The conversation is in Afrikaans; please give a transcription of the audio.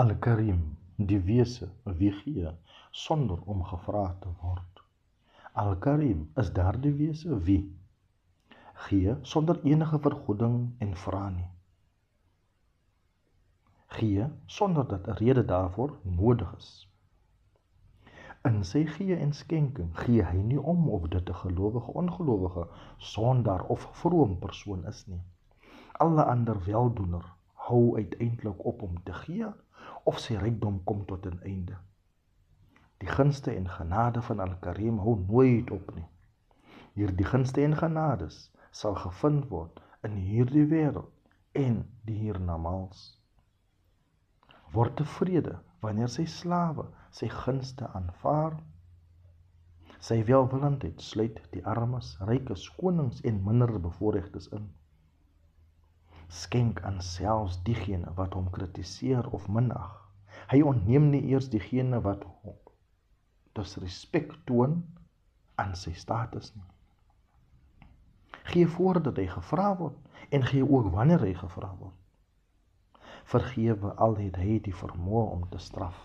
Al-Karim, die wese wie gee sonder om gevra te word. Al-Karim is daardie wese wie gee sonder enige vergoeding en vra nie. Gee sonder dat 'n rede daarvoor nodig is. In sy gee en skenking gee hy nie om of dit 'n gelowige, ongelowige, sondaar of vroom persoon is nie. Alle ander weldoener hou uiteindelik op om te gee of sy rykdom kom tot 'n einde. Die gunste en genade van Al-Karim hou nooit op nie. Hierdie gunste en genades sal gevind word in hierdie wêreld en die hiernamaals. Word tevrede wanneer sy slawe sy gunste aanvaar. Sy welwillendheid sluit die armes, rykes, konings en minder bevoorregtes in skenk aan selfs diegene wat hom kritiseer of minag. Hy onneem nie eers diegene wat disrespek toon aan sy status nie. Gee voor dat hy gevra word en gee ook wanneer hy gevra word. Vergewe al het hy die vermoë om te straf.